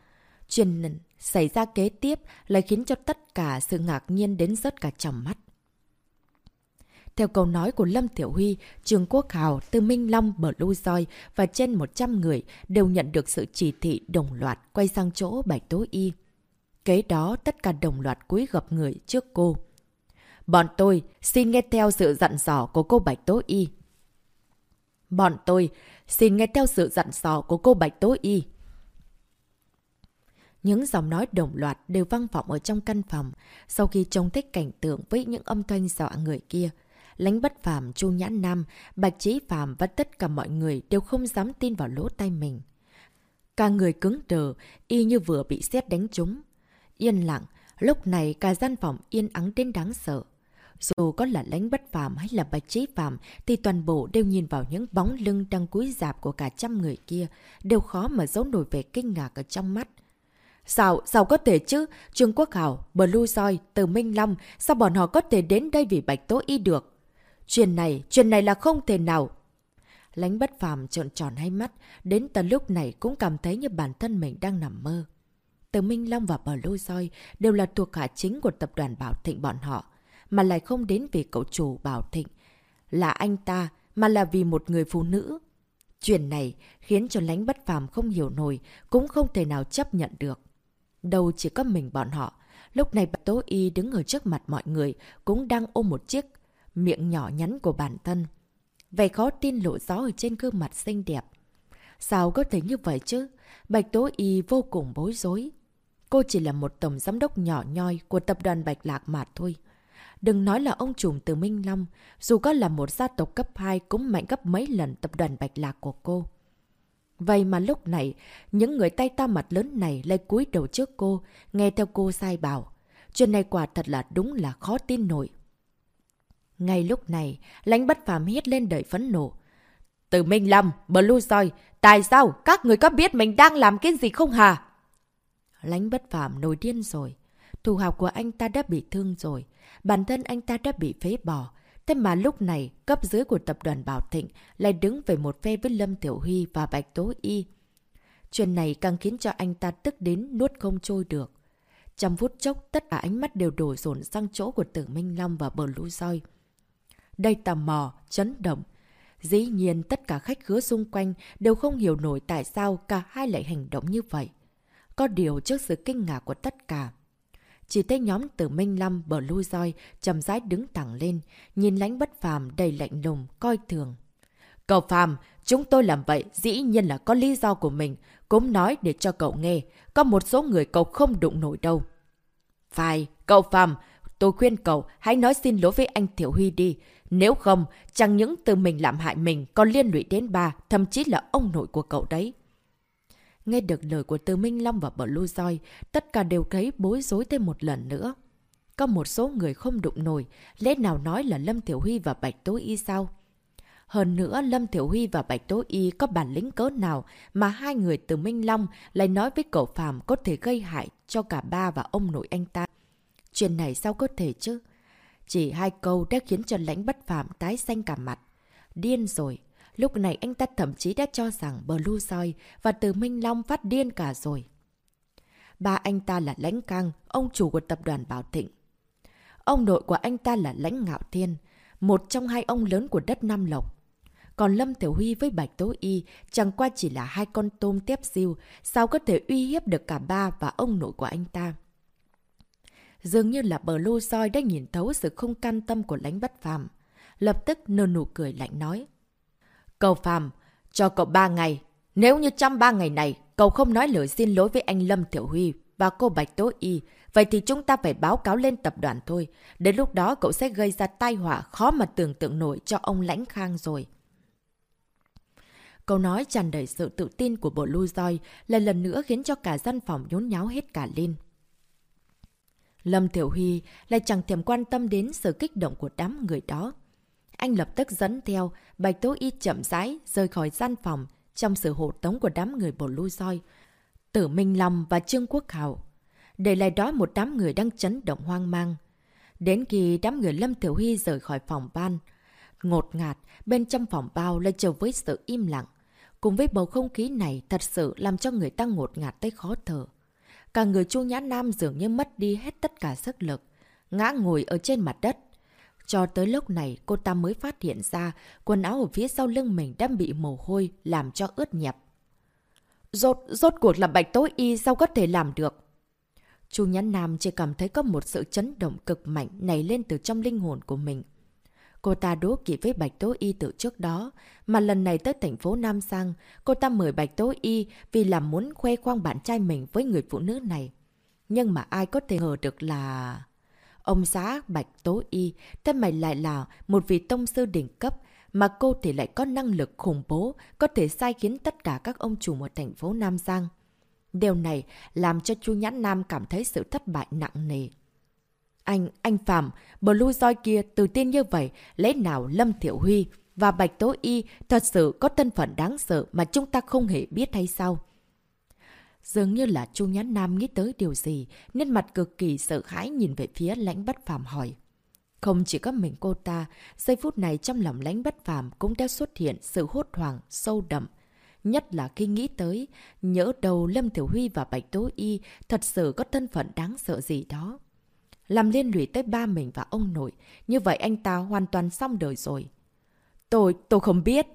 A: chuyện xảy ra kế tiếp lại khiến cho tất cả sự ngạc nhiên đến rớt cả trong mắt. Theo câu nói của Lâm Tiểu Huy, Trường Quốc Hào, Từ Minh Long, Bờ Lưu Doi và trên 100 người đều nhận được sự chỉ thị đồng loạt quay sang chỗ Bạch Tố Y. Kế đó tất cả đồng loạt cúi gập người trước cô. Bọn tôi xin nghe theo sự dặn dò của cô Bạch Tố Y. Bọn tôi xin nghe theo sự dặn dò của cô Bạch Tố Y. Những giọng nói đồng loạt đều vang vọng ở trong căn phòng sau khi trông thích cảnh tượng với những âm thanh dọa người kia. Lánh bất phàm, chu nhãn nam, bạch trí phàm và tất cả mọi người đều không dám tin vào lỗ tay mình. Cả người cứng đờ, y như vừa bị xét đánh trúng. Yên lặng, lúc này cả gian phòng yên ắng đến đáng sợ. Dù có là lánh bất phàm hay là bạch trí phàm thì toàn bộ đều nhìn vào những bóng lưng đang cúi dạp của cả trăm người kia, đều khó mà giấu nổi về kinh ngạc ở trong mắt. Sao, sao có thể chứ? Trương Quốc Hào, Blue Soi, Từ Minh Long, sao bọn họ có thể đến đây vì Bạch Tố Y được? Chuyện này, chuyện này là không thể nào. Lánh bất phàm trợn tròn hai mắt, đến tận lúc này cũng cảm thấy như bản thân mình đang nằm mơ. Từ Minh Long và Blue Soi đều là thuộc hạ chính của tập đoàn Bảo Thịnh bọn họ, mà lại không đến vì cậu chủ Bảo Thịnh. Là anh ta, mà là vì một người phụ nữ. Chuyện này khiến cho lánh bất phàm không hiểu nổi, cũng không thể nào chấp nhận được. Đâu chỉ có mình bọn họ. Lúc này bà Tố Y đứng ở trước mặt mọi người cũng đang ôm một chiếc miệng nhỏ nhắn của bản thân. Vậy khó tin lộ rõ ở trên gương mặt xinh đẹp. Sao có thể như vậy chứ? Bạch Tố Y vô cùng bối rối. Cô chỉ là một tổng giám đốc nhỏ nhoi của tập đoàn Bạch Lạc mà thôi. Đừng nói là ông trùm từ Minh Long, dù có là một gia tộc cấp 2 cũng mạnh gấp mấy lần tập đoàn Bạch Lạc của cô. Vậy mà lúc này, những người tay to mặt lớn này lại cúi đầu trước cô, nghe theo cô sai bảo. Chuyện này quả thật là đúng là khó tin nổi. Ngay lúc này, lãnh bất phàm hét lên đầy phấn nộ. Từ Minh Lâm, Blue Soi, tại sao các người có biết mình đang làm cái gì không hả? Lãnh bất phàm nổi điên rồi. Thủ học của anh ta đã bị thương rồi. Bản thân anh ta đã bị phế bỏ. Thế mà lúc này, cấp dưới của tập đoàn Bảo Thịnh lại đứng về một phe với Lâm Tiểu Huy và Bạch Tố Y. Chuyện này càng khiến cho anh ta tức đến nuốt không trôi được. Trong phút chốc, tất cả ánh mắt đều đổ dồn sang chỗ của Tử Minh Long và bờ lũ roi. Đây tò mò, chấn động. Dĩ nhiên tất cả khách khứa xung quanh đều không hiểu nổi tại sao cả hai lại hành động như vậy. Có điều trước sự kinh ngạc của tất cả, chỉ thấy nhóm tử Minh Lâm bờ lui roi, chầm rãi đứng thẳng lên, nhìn lãnh bất phàm đầy lạnh lùng, coi thường. Cậu phàm, chúng tôi làm vậy dĩ nhiên là có lý do của mình, cũng nói để cho cậu nghe, có một số người cậu không đụng nổi đâu. Phải, cậu phàm, tôi khuyên cậu hãy nói xin lỗi với anh Thiểu Huy đi. Nếu không, chẳng những từ mình làm hại mình còn liên lụy đến bà, thậm chí là ông nội của cậu đấy. Nghe được lời của Từ Minh Long và Blue Joy, tất cả đều thấy bối rối thêm một lần nữa. Có một số người không đụng nổi, lẽ nào nói là Lâm Thiểu Huy và Bạch Tố Y sao? Hơn nữa, Lâm Thiểu Huy và Bạch Tố Y có bản lĩnh cỡ nào mà hai người từ Minh Long lại nói với cậu Phạm có thể gây hại cho cả ba và ông nội anh ta. Chuyện này sao có thể chứ? Chỉ hai câu đã khiến cho lãnh bất Phạm tái xanh cả mặt. Điên rồi, Lúc này anh ta thậm chí đã cho rằng Blue Soi và Từ Minh Long phát điên cả rồi. Ba anh ta là Lãnh Cang, ông chủ của tập đoàn Bảo Thịnh. Ông nội của anh ta là Lãnh Ngạo Thiên, một trong hai ông lớn của đất Nam Lộc. Còn Lâm Tiểu Huy với Bạch Tố Y chẳng qua chỉ là hai con tôm tép siêu, sao có thể uy hiếp được cả ba và ông nội của anh ta. Dường như là bờ lô soi đã nhìn thấu sự không can tâm của lãnh bất phàm. Lập tức nở nụ cười lạnh nói cầu Phạm, cho cậu 3 ngày. Nếu như trong 3 ngày này, cậu không nói lời xin lỗi với anh Lâm Thiểu Huy và cô Bạch Tố Y, vậy thì chúng ta phải báo cáo lên tập đoàn thôi. Đến lúc đó cậu sẽ gây ra tai họa khó mà tưởng tượng nổi cho ông Lãnh Khang rồi. Câu nói tràn đầy sự tự tin của bộ lưu roi lần lần nữa khiến cho cả dân phòng nhốn nháo hết cả lên. Lâm Thiểu Huy lại chẳng thèm quan tâm đến sự kích động của đám người đó. Anh lập tức dẫn theo, Bạch Tố Y chậm rãi rời khỏi gian phòng trong sự hộ tống của đám người bổ lui roi. Tử Minh Long và Trương Quốc Hào. Để lại đó một đám người đang chấn động hoang mang. Đến khi đám người Lâm Tiểu Huy rời khỏi phòng ban, ngột ngạt, bên trong phòng bao lại trở với sự im lặng. Cùng với bầu không khí này thật sự làm cho người ta ngột ngạt tới khó thở. Cả người Chu Nhã Nam dường như mất đi hết tất cả sức lực, ngã ngồi ở trên mặt đất, cho tới lúc này, cô ta mới phát hiện ra quần áo ở phía sau lưng mình đang bị mồ hôi, làm cho ướt nhẹp. Rốt, rốt cuộc là bạch tối y sao có thể làm được? Chu Nhãn Nam chỉ cảm thấy có một sự chấn động cực mạnh nảy lên từ trong linh hồn của mình. Cô ta đố kỵ với Bạch Tố Y từ trước đó, mà lần này tới thành phố Nam Sang, cô ta mời Bạch Tố Y vì làm muốn khoe khoang bạn trai mình với người phụ nữ này. Nhưng mà ai có thể ngờ được là... Ông xã Bạch Tố Y, thế mày lại là một vị tông sư đỉnh cấp, mà cô thì lại có năng lực khủng bố, có thể sai khiến tất cả các ông chủ một thành phố Nam Giang. Điều này làm cho chu Nhãn Nam cảm thấy sự thất bại nặng nề. Anh, anh Phạm, Blue Joy kia từ tiên như vậy, lẽ nào Lâm thiệu Huy và Bạch Tố Y thật sự có thân phận đáng sợ mà chúng ta không hề biết hay sao? Dường như là Chu Nhãn Nam nghĩ tới điều gì, nên mặt cực kỳ sợ hãi nhìn về phía lãnh bất phàm hỏi. Không chỉ có mình cô ta, giây phút này trong lòng lãnh bất phàm cũng đã xuất hiện sự hốt hoảng, sâu đậm. Nhất là khi nghĩ tới, nhớ đầu Lâm Thiểu Huy và Bạch Tố Y thật sự có thân phận đáng sợ gì đó. Làm liên lụy tới ba mình và ông nội, như vậy anh ta hoàn toàn xong đời rồi. Tôi, tôi không biết.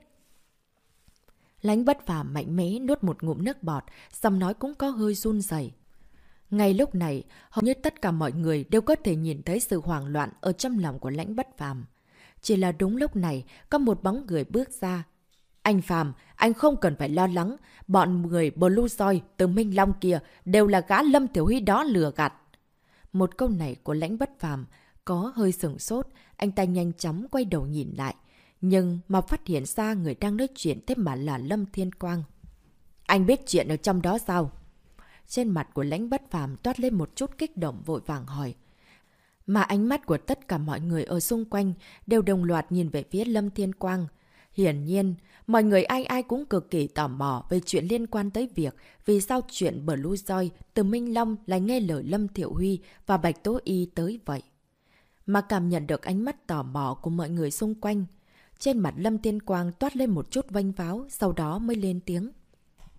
A: Lánh bất phàm mạnh mẽ nuốt một ngụm nước bọt, xong nói cũng có hơi run dày. Ngay lúc này, hầu như tất cả mọi người đều có thể nhìn thấy sự hoảng loạn ở trong lòng của lãnh bất phàm. Chỉ là đúng lúc này, có một bóng người bước ra. Anh Phàm, anh không cần phải lo lắng. Bọn người Blue Joy từ Minh Long kia đều là gã Lâm Tiểu Huy đó lừa gạt. Một câu này của lãnh bất phàm có hơi sửng sốt, anh ta nhanh chóng quay đầu nhìn lại. Nhưng mà phát hiện ra người đang nói chuyện thế mà là Lâm Thiên Quang. Anh biết chuyện ở trong đó sao? Trên mặt của lãnh bất phàm toát lên một chút kích động vội vàng hỏi. Mà ánh mắt của tất cả mọi người ở xung quanh đều đồng loạt nhìn về phía Lâm Thiên Quang. Hiển nhiên, mọi người ai ai cũng cực kỳ tò mò về chuyện liên quan tới việc vì sao chuyện Blue Joy từ Minh Long lại nghe lời Lâm Thiệu Huy và Bạch Tố Y tới vậy. Mà cảm nhận được ánh mắt tò mò của mọi người xung quanh, trên mặt Lâm Thiên Quang toát lên một chút vanh váo, sau đó mới lên tiếng.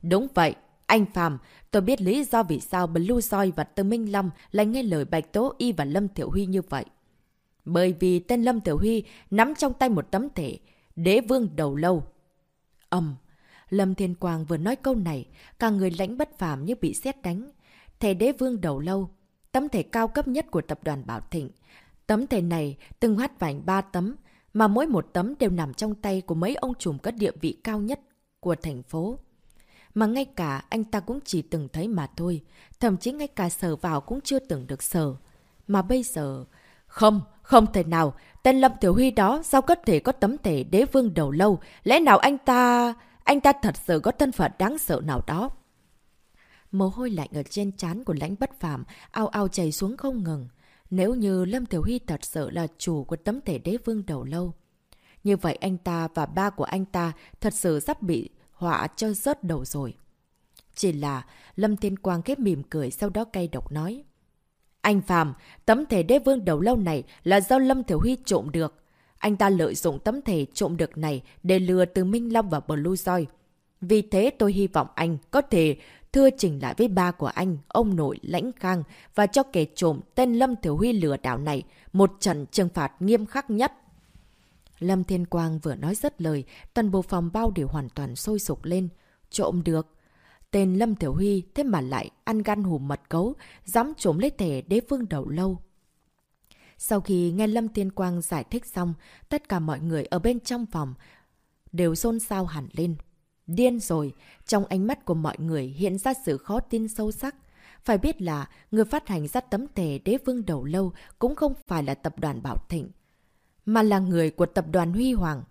A: Đúng vậy, anh Phạm, tôi biết lý do vì sao Blue Joy và Tư Minh Long lại nghe lời Bạch Tố Y và Lâm Thiểu Huy như vậy. Bởi vì tên Lâm Thiểu Huy nắm trong tay một tấm thể, đế vương đầu lâu. Ẩm! Lâm Thiên Quang vừa nói câu này, cả người lãnh bất phàm như bị xét đánh. Thể đế vương đầu lâu, tấm thể cao cấp nhất của tập đoàn Bảo Thịnh. Tấm thể này từng hoát vảnh ba tấm, mà mỗi một tấm đều nằm trong tay của mấy ông trùm có địa vị cao nhất của thành phố. Mà ngay cả anh ta cũng chỉ từng thấy mà thôi, thậm chí ngay cả sờ vào cũng chưa từng được sờ. Mà bây giờ... Không, không thể nào, tên Lâm Tiểu Huy đó sao có thể có tấm thể đế vương đầu lâu, lẽ nào anh ta... anh ta thật sự có thân phận đáng sợ nào đó. Mồ hôi lạnh ở trên trán của lãnh bất phàm ao ao chảy xuống không ngừng. Nếu như Lâm Tiểu Huy thật sự là chủ của tấm thể đế vương đầu lâu. Như vậy anh ta và ba của anh ta thật sự sắp bị họa cho rớt đầu rồi. Chỉ là Lâm Thiên Quang khép mỉm cười sau đó cay độc nói. Anh phạm tấm thể đế vương đầu lâu này là do Lâm Thiểu Huy trộm được. Anh ta lợi dụng tấm thể trộm được này để lừa từ Minh Long và Blue Joy. Vì thế tôi hy vọng anh có thể thưa trình lại với ba của anh, ông nội Lãnh Khang và cho kẻ trộm tên Lâm Thiểu Huy lừa đảo này một trận trừng phạt nghiêm khắc nhất. Lâm Thiên Quang vừa nói rất lời, toàn bộ phòng bao đều hoàn toàn sôi sục lên. Trộm được. Tên Lâm Thiểu Huy thế mà lại ăn gan hùm mật cấu, dám trộm lấy thẻ đế vương đầu lâu. Sau khi nghe Lâm Thiên Quang giải thích xong, tất cả mọi người ở bên trong phòng đều xôn xao hẳn lên. Điên rồi, trong ánh mắt của mọi người hiện ra sự khó tin sâu sắc. Phải biết là người phát hành ra tấm thẻ đế vương đầu lâu cũng không phải là tập đoàn Bảo Thịnh, mà là người của tập đoàn Huy Hoàng.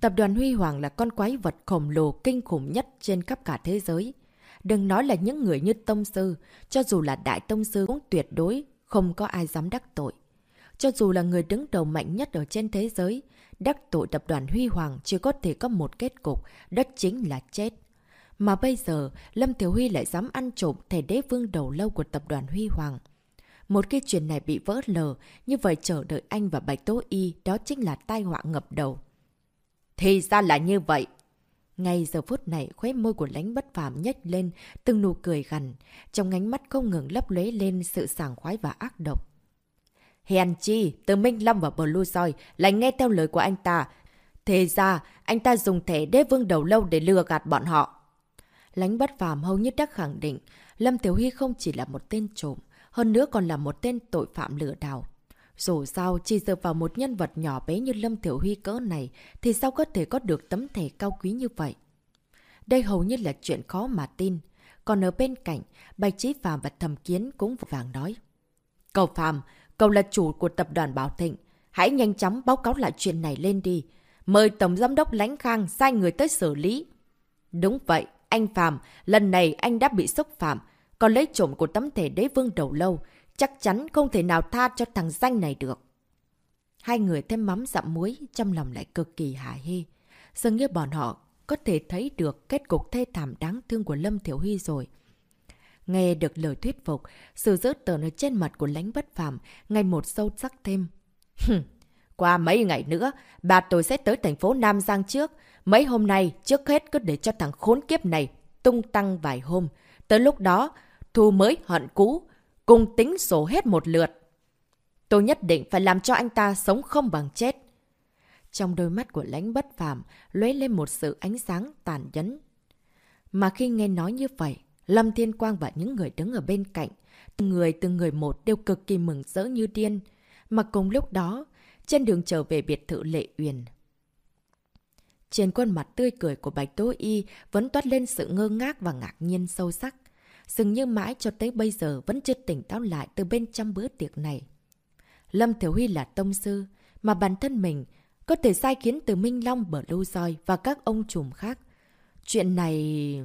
A: Tập đoàn Huy Hoàng là con quái vật khổng lồ kinh khủng nhất trên khắp cả thế giới. Đừng nói là những người như Tông Sư, cho dù là Đại Tông Sư cũng tuyệt đối không có ai dám đắc tội. Cho dù là người đứng đầu mạnh nhất ở trên thế giới, đắc tội tập đoàn Huy Hoàng chỉ có thể có một kết cục, đất chính là chết. Mà bây giờ, Lâm Tiểu Huy lại dám ăn trộm thẻ đế vương đầu lâu của tập đoàn Huy Hoàng. Một khi chuyện này bị vỡ lờ, như vậy chờ đợi anh và Bạch Tố Y đó chính là tai họa ngập đầu. Thì ra là như vậy. Ngay giờ phút này, khóe môi của lãnh bất phàm nhếch lên, từng nụ cười gằn, trong ánh mắt không ngừng lấp lấy lên sự sảng khoái và ác độc. Hèn chi, từ Minh Long và Blue Joy lại nghe theo lời của anh ta. Thế ra, anh ta dùng thẻ đế vương đầu lâu để lừa gạt bọn họ. Lánh bất phàm hầu như đã khẳng định, Lâm Tiểu Huy không chỉ là một tên trộm, hơn nữa còn là một tên tội phạm lừa đảo. Dù sao, chỉ dựa vào một nhân vật nhỏ bé như Lâm Tiểu Huy cỡ này, thì sao có thể có được tấm thẻ cao quý như vậy? Đây hầu như là chuyện khó mà tin. Còn ở bên cạnh, Bạch Chí Phạm và Thẩm Kiến cũng vàng nói. Cậu Phạm, cậu là chủ của tập đoàn Bảo Thịnh. Hãy nhanh chóng báo cáo lại chuyện này lên đi. Mời Tổng Giám đốc Lánh Khang sai người tới xử lý. Đúng vậy, anh Phạm, lần này anh đã bị xúc phạm. Còn lấy trộm của tấm thể đế vương đầu lâu, chắc chắn không thể nào tha cho thằng danh này được. Hai người thêm mắm dặm muối, trong lòng lại cực kỳ hả hê. Dường như bọn họ có thể thấy được kết cục thê thảm đáng thương của Lâm Thiểu Huy rồi. Nghe được lời thuyết phục, sự rớt tờn ở trên mặt của lãnh bất phàm ngày một sâu sắc thêm. Qua mấy ngày nữa, bà tôi sẽ tới thành phố Nam Giang trước. Mấy hôm nay, trước hết cứ để cho thằng khốn kiếp này tung tăng vài hôm. Tới lúc đó, thu mới hận cũ, cùng tính sổ hết một lượt. Tôi nhất định phải làm cho anh ta sống không bằng chết. Trong đôi mắt của lãnh bất phàm lóe lên một sự ánh sáng tàn nhẫn. Mà khi nghe nói như vậy, Lâm Thiên Quang và những người đứng ở bên cạnh, từng người từng người một đều cực kỳ mừng rỡ như điên. Mà cùng lúc đó, trên đường trở về biệt thự Lệ Uyển. Trên khuôn mặt tươi cười của Bạch Tố Y vẫn toát lên sự ngơ ngác và ngạc nhiên sâu sắc. Dường như mãi cho tới bây giờ vẫn chưa tỉnh táo lại từ bên trong bữa tiệc này. Lâm Thiểu Huy là tông sư, mà bản thân mình có thể sai khiến từ Minh Long bở lưu roi và các ông trùm khác. Chuyện này...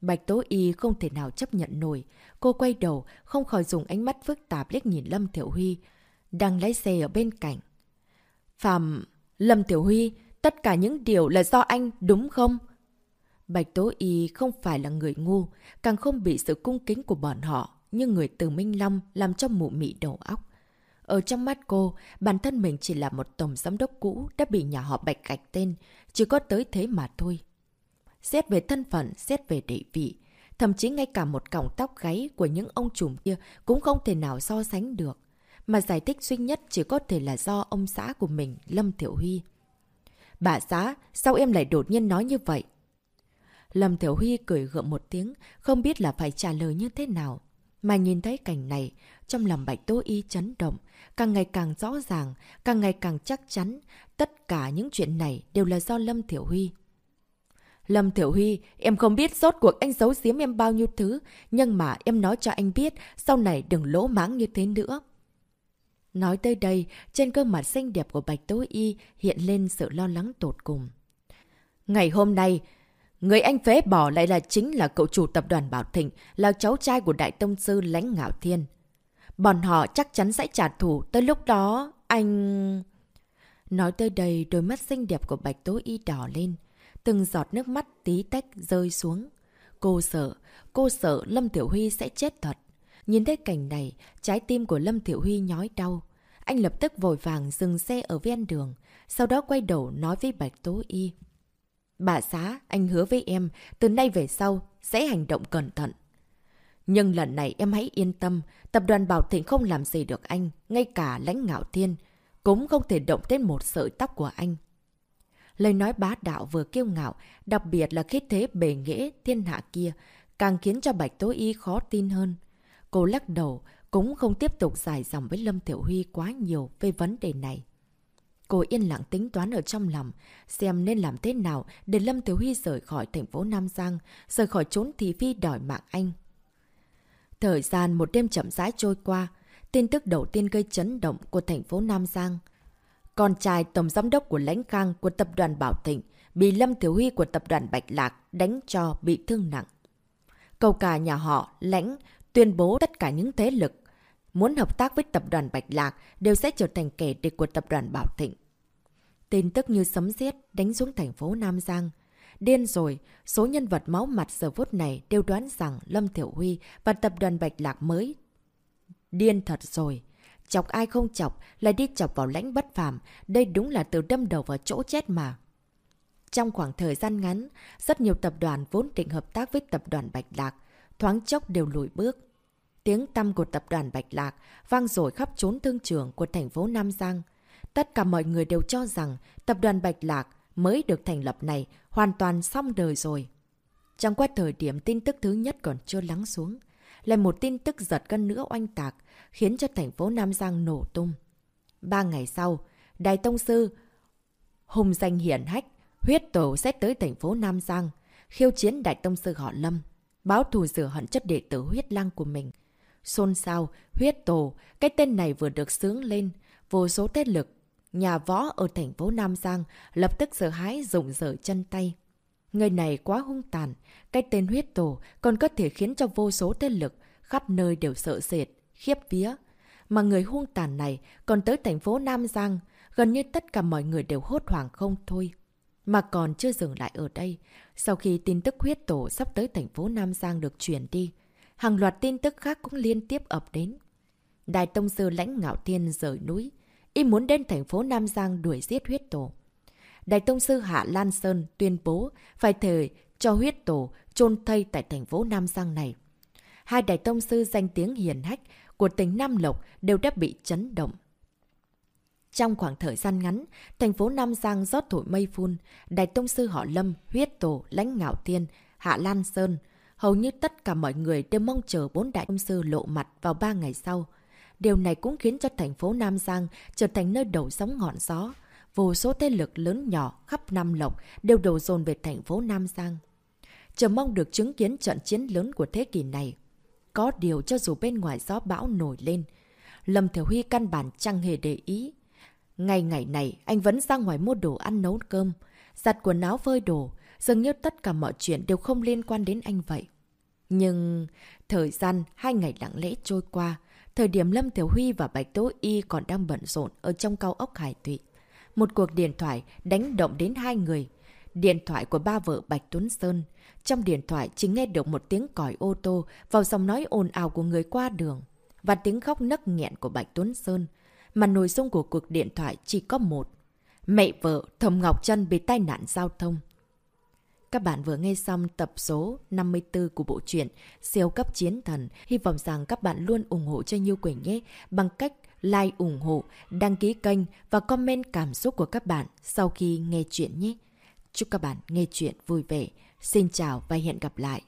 A: Bạch Tố Y không thể nào chấp nhận nổi. Cô quay đầu, không khỏi dùng ánh mắt phức tạp liếc nhìn Lâm Thiểu Huy, đang lái xe ở bên cạnh. Phạm, Lâm Tiểu Huy, tất cả những điều là do anh, đúng không? Bạch Tố Y không phải là người ngu, càng không bị sự cung kính của bọn họ, như người từ Minh Long làm cho mụ mị đầu óc. Ở trong mắt cô, bản thân mình chỉ là một tổng giám đốc cũ đã bị nhà họ Bạch gạch tên, chỉ có tới thế mà thôi. Xét về thân phận, xét về địa vị, thậm chí ngay cả một cọng tóc gáy của những ông trùm kia cũng không thể nào so sánh được. Mà giải thích duy nhất chỉ có thể là do ông xã của mình, Lâm Thiểu Huy. Bà xã, sao em lại đột nhiên nói như vậy? Lâm Thiểu Huy cười gượng một tiếng, không biết là phải trả lời như thế nào. Mà nhìn thấy cảnh này, trong lòng Bạch Tố Y chấn động, càng ngày càng rõ ràng, càng ngày càng chắc chắn, tất cả những chuyện này đều là do Lâm Thiểu Huy. Lâm Thiểu Huy, em không biết rốt cuộc anh giấu giếm em bao nhiêu thứ, nhưng mà em nói cho anh biết, sau này đừng lỗ mãng như thế nữa. Nói tới đây, trên gương mặt xinh đẹp của Bạch Tố Y hiện lên sự lo lắng tột cùng. Ngày hôm nay, người anh phế bỏ lại là chính là cậu chủ tập đoàn Bảo Thịnh, là cháu trai của Đại Tông Sư Lánh Ngạo Thiên. Bọn họ chắc chắn sẽ trả thù, tới lúc đó, anh... Nói tới đây, đôi mắt xinh đẹp của Bạch Tố Y đỏ lên. Từng giọt nước mắt tí tách rơi xuống. Cô sợ, cô sợ Lâm Tiểu Huy sẽ chết thật. Nhìn thấy cảnh này, trái tim của Lâm tiểu Huy nhói đau. Anh lập tức vội vàng dừng xe ở ven đường, sau đó quay đầu nói với Bạch Tố Y. Bà xã, anh hứa với em, từ nay về sau, sẽ hành động cẩn thận. Nhưng lần này em hãy yên tâm, tập đoàn Bảo Thịnh không làm gì được anh, ngay cả lãnh ngạo thiên, cũng không thể động đến một sợi tóc của anh. Lời nói bá đạo vừa kiêu ngạo, đặc biệt là khí thế bề nghĩa thiên hạ kia, càng khiến cho Bạch Tố Y khó tin hơn. Cô lắc đầu, cũng không tiếp tục dài dòng với Lâm Tiểu Huy quá nhiều về vấn đề này. Cô yên lặng tính toán ở trong lòng, xem nên làm thế nào để Lâm Tiểu Huy rời khỏi thành phố Nam Giang, rời khỏi trốn thị phi đòi mạng anh. Thời gian một đêm chậm rãi trôi qua, tin tức đầu tiên gây chấn động của thành phố Nam Giang. Con trai tổng giám đốc của lãnh khang của tập đoàn Bảo Thịnh bị Lâm thiếu Huy của tập đoàn Bạch Lạc đánh cho bị thương nặng. Cầu cả nhà họ, lãnh, tuyên bố tất cả những thế lực muốn hợp tác với tập đoàn Bạch Lạc đều sẽ trở thành kẻ địch của tập đoàn Bảo Thịnh. Tin tức như sấm sét đánh xuống thành phố Nam Giang. Điên rồi, số nhân vật máu mặt giờ phút này đều đoán rằng Lâm Thiểu Huy và tập đoàn Bạch Lạc mới. Điên thật rồi. Chọc ai không chọc, lại đi chọc vào lãnh bất phàm. Đây đúng là từ đâm đầu vào chỗ chết mà. Trong khoảng thời gian ngắn, rất nhiều tập đoàn vốn định hợp tác với tập đoàn Bạch Lạc, thoáng chốc đều lùi bước. Tiếng tăm của tập đoàn Bạch Lạc vang dội khắp chốn thương trường của thành phố Nam Giang. Tất cả mọi người đều cho rằng tập đoàn Bạch Lạc mới được thành lập này hoàn toàn xong đời rồi. Trong qua thời điểm tin tức thứ nhất còn chưa lắng xuống, lại một tin tức giật cân nữa oanh tạc, khiến cho thành phố Nam Giang nổ tung. Ba ngày sau, Đại Tông Sư hùng danh hiển hách, huyết tổ sẽ tới thành phố Nam Giang, khiêu chiến Đại Tông Sư họ Lâm, báo thù rửa hận chất đệ tử huyết lang của mình. Xôn xao, huyết tổ, cái tên này vừa được sướng lên, vô số thế lực. Nhà võ ở thành phố Nam Giang lập tức sợ hãi rụng rời chân tay. Người này quá hung tàn, cái tên huyết tổ còn có thể khiến cho vô số thế lực khắp nơi đều sợ sệt, khiếp vía. Mà người hung tàn này còn tới thành phố Nam Giang, gần như tất cả mọi người đều hốt hoảng không thôi. Mà còn chưa dừng lại ở đây, sau khi tin tức huyết tổ sắp tới thành phố Nam Giang được chuyển đi, hàng loạt tin tức khác cũng liên tiếp ập đến. Đại Tông Sư lãnh ngạo thiên rời núi, y muốn đến thành phố Nam Giang đuổi giết huyết tổ. Đại Tông Sư Hạ Lan Sơn tuyên bố phải thời cho huyết tổ chôn thây tại thành phố Nam Giang này. Hai Đại Tông Sư danh tiếng hiền hách của tỉnh Nam Lộc đều đã bị chấn động. Trong khoảng thời gian ngắn, thành phố Nam Giang rót thổi mây phun, Đại Tông Sư họ Lâm, huyết tổ, lãnh ngạo tiên, Hạ Lan Sơn. Hầu như tất cả mọi người đều mong chờ bốn Đại Tông Sư lộ mặt vào ba ngày sau. Điều này cũng khiến cho thành phố Nam Giang trở thành nơi đầu sóng ngọn gió. Vô số thế lực lớn nhỏ khắp Nam Lộc đều đổ dồn về thành phố Nam Giang. Chờ mong được chứng kiến trận chiến lớn của thế kỷ này. Có điều cho dù bên ngoài gió bão nổi lên, Lâm Thiểu Huy căn bản chẳng hề để ý. Ngày ngày này, anh vẫn ra ngoài mua đồ ăn nấu cơm, giặt quần áo phơi đồ, dường như tất cả mọi chuyện đều không liên quan đến anh vậy. Nhưng thời gian hai ngày lặng lẽ trôi qua, Thời điểm Lâm Thiểu Huy và Bạch Tố Y còn đang bận rộn ở trong cao ốc Hải Thụy. Một cuộc điện thoại đánh động đến hai người. Điện thoại của ba vợ Bạch Tuấn Sơn. Trong điện thoại chỉ nghe được một tiếng còi ô tô vào dòng nói ồn ào của người qua đường và tiếng khóc nấc nghẹn của Bạch Tuấn Sơn. Mà nội dung của cuộc điện thoại chỉ có một. Mẹ vợ Thầm Ngọc Trân bị tai nạn giao thông. Các bạn vừa nghe xong tập số 54 của bộ truyện Siêu cấp chiến thần. Hy vọng rằng các bạn luôn ủng hộ cho Như Quỳnh nhé bằng cách like ủng hộ, đăng ký kênh và comment cảm xúc của các bạn sau khi nghe chuyện nhé. Chúc các bạn nghe chuyện vui vẻ. Xin chào và hẹn gặp lại.